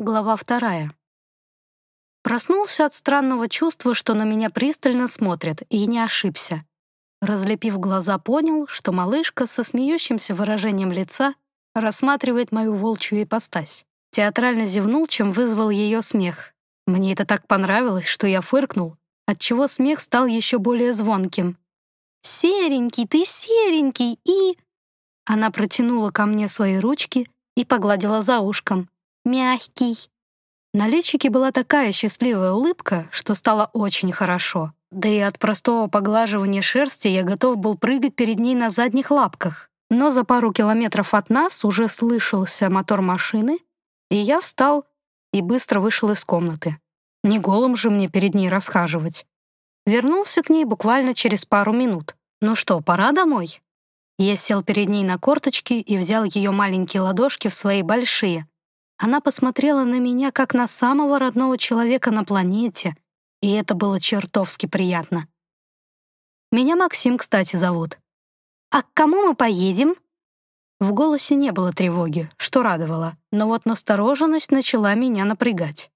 Глава вторая. Проснулся от странного чувства, что на меня пристально смотрят, и не ошибся. Разлепив глаза, понял, что малышка со смеющимся выражением лица рассматривает мою волчью ипостась. Театрально зевнул, чем вызвал ее смех. Мне это так понравилось, что я фыркнул, отчего смех стал еще более звонким. «Серенький, ты серенький, и...» Она протянула ко мне свои ручки и погладила за ушком мягкий». На личике была такая счастливая улыбка, что стало очень хорошо. Да и от простого поглаживания шерсти я готов был прыгать перед ней на задних лапках. Но за пару километров от нас уже слышался мотор машины, и я встал и быстро вышел из комнаты. Не голым же мне перед ней расхаживать. Вернулся к ней буквально через пару минут. «Ну что, пора домой?» Я сел перед ней на корточки и взял ее маленькие ладошки в свои большие, она посмотрела на меня как на самого родного человека на планете, и это было чертовски приятно. Меня Максим, кстати, зовут. «А к кому мы поедем?» В голосе не было тревоги, что радовало, но вот настороженность начала меня напрягать.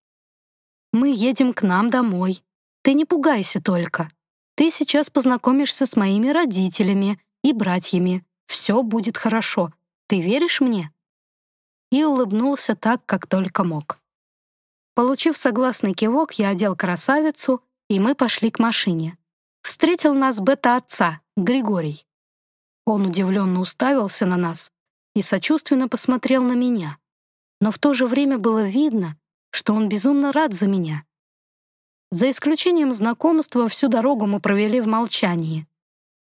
«Мы едем к нам домой. Ты не пугайся только. Ты сейчас познакомишься с моими родителями и братьями. Все будет хорошо. Ты веришь мне?» И улыбнулся так, как только мог. Получив согласный кивок, я одел красавицу, и мы пошли к машине. Встретил нас бета-отца, Григорий. Он удивленно уставился на нас и сочувственно посмотрел на меня. Но в то же время было видно, что он безумно рад за меня. За исключением знакомства, всю дорогу мы провели в молчании.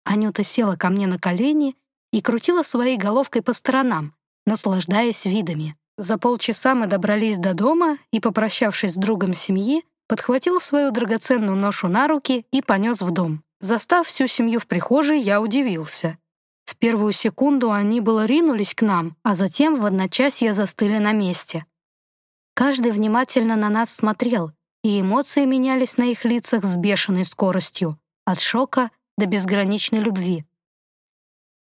Анюта села ко мне на колени и крутила своей головкой по сторонам, наслаждаясь видами. За полчаса мы добрались до дома и, попрощавшись с другом семьи, подхватил свою драгоценную ношу на руки и понес в дом. Застав всю семью в прихожей, я удивился. В первую секунду они было ринулись к нам, а затем в одночасье застыли на месте. Каждый внимательно на нас смотрел, и эмоции менялись на их лицах с бешеной скоростью, от шока до безграничной любви.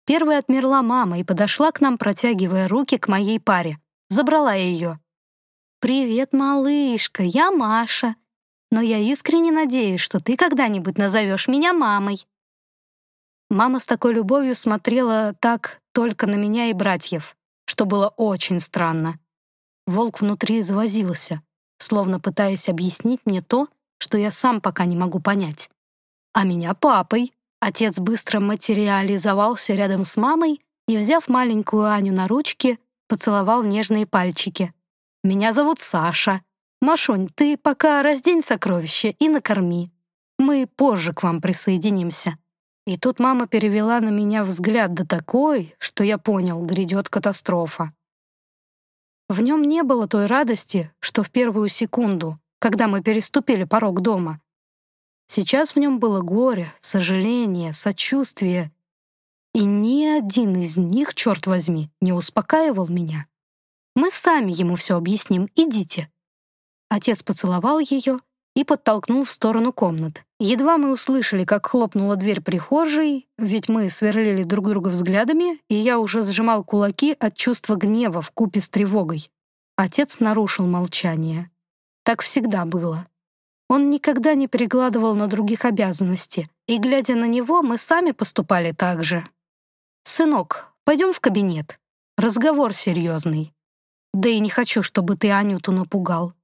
Первой отмерла мама и подошла к нам, протягивая руки к моей паре. Забрала ее. «Привет, малышка, я Маша. Но я искренне надеюсь, что ты когда-нибудь назовешь меня мамой». Мама с такой любовью смотрела так только на меня и братьев, что было очень странно. Волк внутри завозился, словно пытаясь объяснить мне то, что я сам пока не могу понять. А меня папой. Отец быстро материализовался рядом с мамой и, взяв маленькую Аню на ручки, поцеловал нежные пальчики. «Меня зовут Саша. Машунь, ты пока раздень сокровища и накорми. Мы позже к вам присоединимся». И тут мама перевела на меня взгляд до такой, что я понял, грядет катастрофа. В нем не было той радости, что в первую секунду, когда мы переступили порог дома. Сейчас в нем было горе, сожаление, сочувствие. И ни один из них, черт возьми, не успокаивал меня. Мы сами ему все объясним, идите. Отец поцеловал ее и подтолкнул в сторону комнат. Едва мы услышали, как хлопнула дверь прихожей, ведь мы сверлили друг друга взглядами, и я уже сжимал кулаки от чувства гнева в купе с тревогой. Отец нарушил молчание. Так всегда было. Он никогда не перекладывал на других обязанности, и, глядя на него, мы сами поступали так же. «Сынок, пойдем в кабинет. Разговор серьезный. Да и не хочу, чтобы ты Анюту напугал».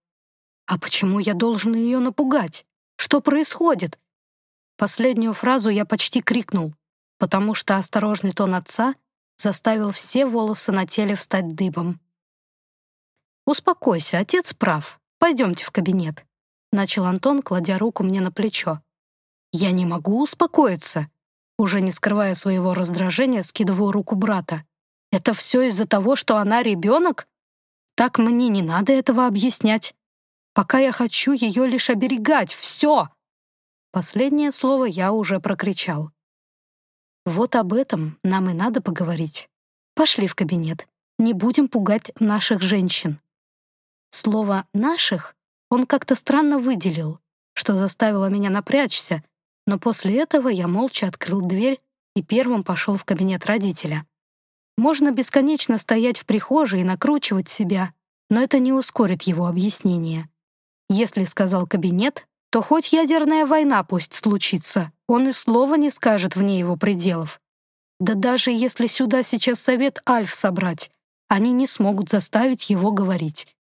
«А почему я должен ее напугать? Что происходит?» Последнюю фразу я почти крикнул, потому что осторожный тон отца заставил все волосы на теле встать дыбом. «Успокойся, отец прав. Пойдемте в кабинет». — начал Антон, кладя руку мне на плечо. «Я не могу успокоиться!» Уже не скрывая своего раздражения, скидываю руку брата. «Это все из-за того, что она ребенок? Так мне не надо этого объяснять. Пока я хочу ее лишь оберегать. Все!» Последнее слово я уже прокричал. «Вот об этом нам и надо поговорить. Пошли в кабинет. Не будем пугать наших женщин». Слово «наших» он как-то странно выделил, что заставило меня напрячься, но после этого я молча открыл дверь и первым пошел в кабинет родителя. Можно бесконечно стоять в прихожей и накручивать себя, но это не ускорит его объяснение. Если сказал кабинет, то хоть ядерная война пусть случится, он и слова не скажет вне его пределов. Да даже если сюда сейчас совет Альф собрать, они не смогут заставить его говорить.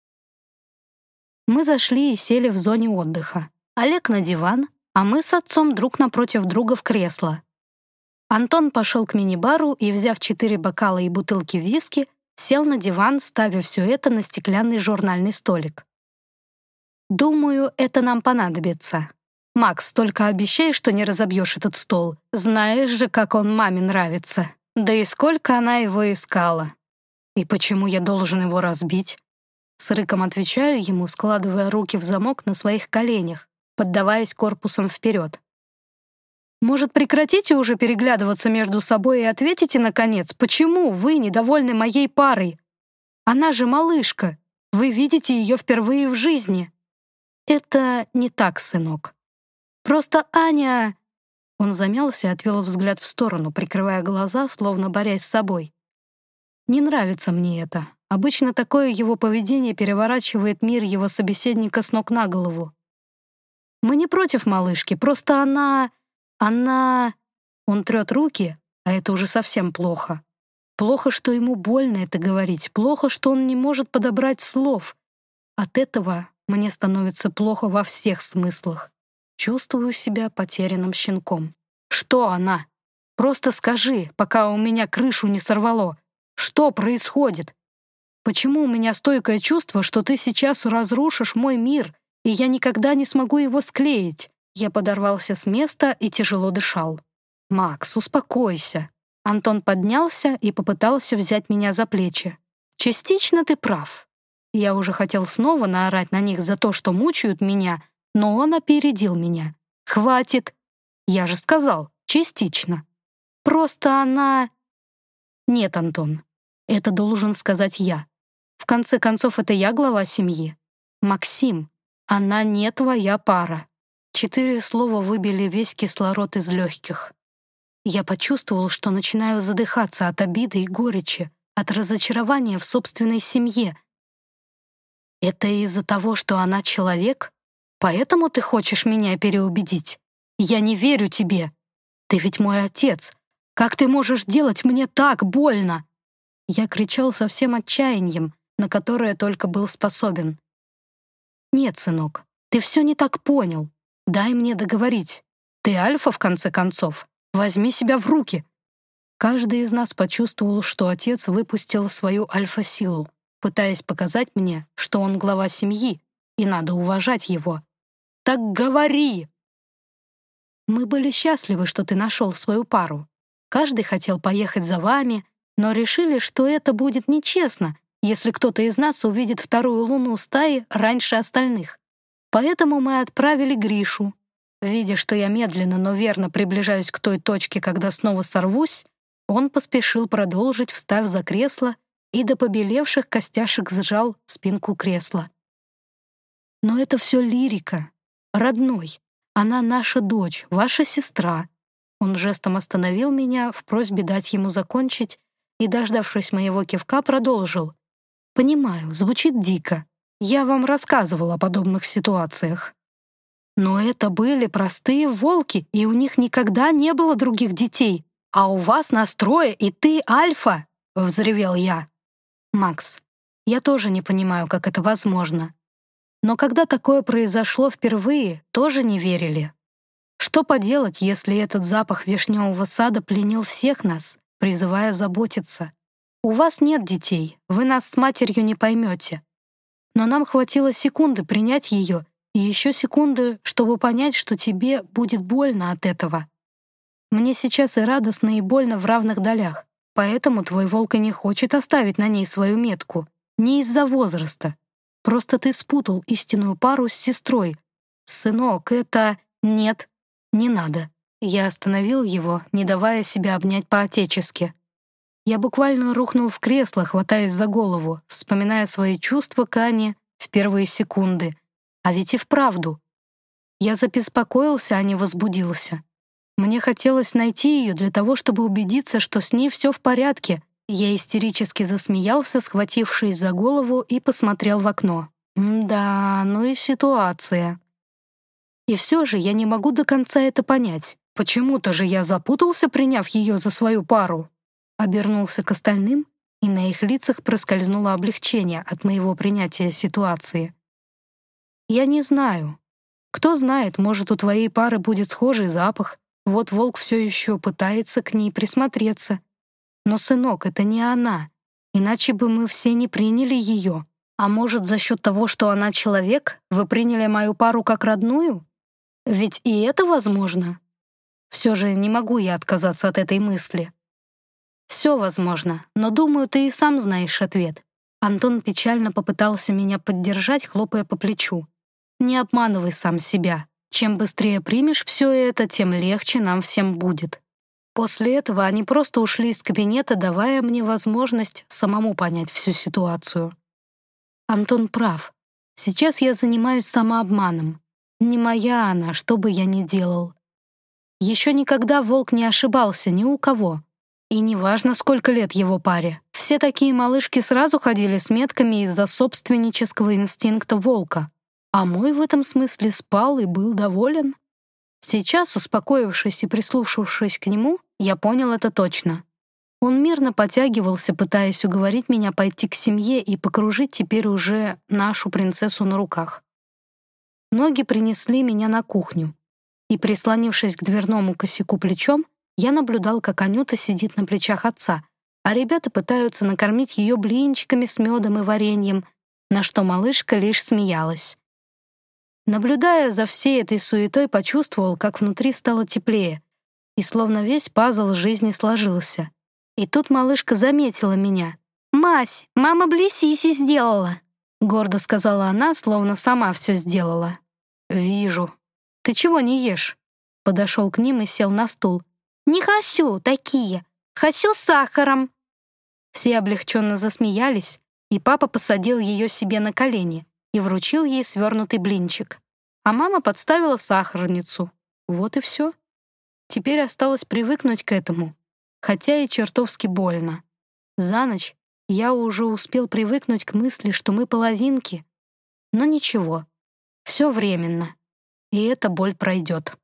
Мы зашли и сели в зоне отдыха. Олег на диван, а мы с отцом друг напротив друга в кресло. Антон пошел к мини-бару и, взяв четыре бокала и бутылки виски, сел на диван, ставя все это на стеклянный журнальный столик. «Думаю, это нам понадобится. Макс, только обещай, что не разобьешь этот стол. Знаешь же, как он маме нравится. Да и сколько она его искала. И почему я должен его разбить?» С рыком отвечаю ему, складывая руки в замок на своих коленях, поддаваясь корпусом вперед. «Может, прекратите уже переглядываться между собой и ответите, наконец, почему вы недовольны моей парой? Она же малышка. Вы видите ее впервые в жизни. «Это не так, сынок. Просто Аня...» Он замялся и отвел взгляд в сторону, прикрывая глаза, словно борясь с собой. «Не нравится мне это. Обычно такое его поведение переворачивает мир его собеседника с ног на голову. Мы не против малышки, просто она... она...» Он трет руки, а это уже совсем плохо. Плохо, что ему больно это говорить, плохо, что он не может подобрать слов. От этого мне становится плохо во всех смыслах. Чувствую себя потерянным щенком. Что она? Просто скажи, пока у меня крышу не сорвало. Что происходит? Почему у меня стойкое чувство, что ты сейчас разрушишь мой мир, и я никогда не смогу его склеить? Я подорвался с места и тяжело дышал. «Макс, успокойся». Антон поднялся и попытался взять меня за плечи. «Частично ты прав. Я уже хотел снова наорать на них за то, что мучают меня, но он опередил меня. «Хватит!» Я же сказал, частично. Просто она... Нет, Антон, это должен сказать я. В конце концов, это я глава семьи. Максим, она не твоя пара. Четыре слова выбили весь кислород из легких. Я почувствовал, что начинаю задыхаться от обиды и горечи, от разочарования в собственной семье, это из-за того, что она человек? Поэтому ты хочешь меня переубедить? Я не верю тебе. Ты ведь мой отец. Как ты можешь делать мне так больно?» Я кричал со всем отчаянием, на которое только был способен. «Нет, сынок, ты все не так понял. Дай мне договорить. Ты альфа, в конце концов. Возьми себя в руки». Каждый из нас почувствовал, что отец выпустил свою альфа-силу пытаясь показать мне, что он глава семьи, и надо уважать его. «Так говори!» Мы были счастливы, что ты нашел свою пару. Каждый хотел поехать за вами, но решили, что это будет нечестно, если кто-то из нас увидит вторую луну стаи раньше остальных. Поэтому мы отправили Гришу. Видя, что я медленно, но верно приближаюсь к той точке, когда снова сорвусь, он поспешил продолжить, встав за кресло и до побелевших костяшек сжал спинку кресла. Но это все лирика. Родной. Она наша дочь, ваша сестра. Он жестом остановил меня в просьбе дать ему закончить и, дождавшись моего кивка, продолжил. «Понимаю, звучит дико. Я вам рассказывал о подобных ситуациях. Но это были простые волки, и у них никогда не было других детей. А у вас настрое, и ты альфа!» — взревел я. Макс, я тоже не понимаю, как это возможно. Но когда такое произошло впервые, тоже не верили. Что поделать, если этот запах вишневого сада пленил всех нас, призывая заботиться? У вас нет детей, вы нас с матерью не поймете. Но нам хватило секунды принять ее и еще секунды, чтобы понять, что тебе будет больно от этого. Мне сейчас и радостно, и больно в равных долях. Поэтому твой волк и не хочет оставить на ней свою метку. Не из-за возраста. Просто ты спутал истинную пару с сестрой. Сынок, это... Нет, не надо. Я остановил его, не давая себя обнять по-отечески. Я буквально рухнул в кресло, хватаясь за голову, вспоминая свои чувства к Ане в первые секунды. А ведь и вправду. Я забеспокоился, а не возбудился. Мне хотелось найти ее для того, чтобы убедиться, что с ней все в порядке, Я истерически засмеялся, схватившись за голову, и посмотрел в окно. Да, ну и ситуация. И все же я не могу до конца это понять. Почему-то же я запутался, приняв ее за свою пару. Обернулся к остальным, и на их лицах проскользнуло облегчение от моего принятия ситуации. Я не знаю. Кто знает, может, у твоей пары будет схожий запах. Вот волк все еще пытается к ней присмотреться. Но, сынок, это не она. Иначе бы мы все не приняли ее. А может, за счет того, что она человек, вы приняли мою пару как родную? Ведь и это возможно. Все же не могу я отказаться от этой мысли. Все возможно, но думаю, ты и сам знаешь ответ. Антон печально попытался меня поддержать, хлопая по плечу. Не обманывай сам себя. Чем быстрее примешь все это, тем легче нам всем будет. После этого они просто ушли из кабинета, давая мне возможность самому понять всю ситуацию. Антон прав. Сейчас я занимаюсь самообманом. Не моя она, что бы я ни делал. Еще никогда волк не ошибался ни у кого. И неважно, сколько лет его паре. Все такие малышки сразу ходили с метками из-за собственнического инстинкта волка. А мой в этом смысле спал и был доволен. Сейчас, успокоившись и прислушавшись к нему, я понял это точно. Он мирно потягивался, пытаясь уговорить меня пойти к семье и покружить теперь уже нашу принцессу на руках. Ноги принесли меня на кухню, и, прислонившись к дверному косяку плечом, я наблюдал, как Анюта сидит на плечах отца, а ребята пытаются накормить ее блинчиками с медом и вареньем, на что малышка лишь смеялась. Наблюдая за всей этой суетой, почувствовал, как внутри стало теплее, и словно весь пазл жизни сложился. И тут малышка заметила меня. «Мась, мама Блесиси сделала!» — гордо сказала она, словно сама все сделала. «Вижу. Ты чего не ешь?» Подошел к ним и сел на стул. «Не хасю такие. Хасю с сахаром». Все облегченно засмеялись, и папа посадил ее себе на колени и вручил ей свернутый блинчик. А мама подставила сахарницу. Вот и все. Теперь осталось привыкнуть к этому, хотя и чертовски больно. За ночь я уже успел привыкнуть к мысли, что мы половинки. Но ничего, все временно, и эта боль пройдет.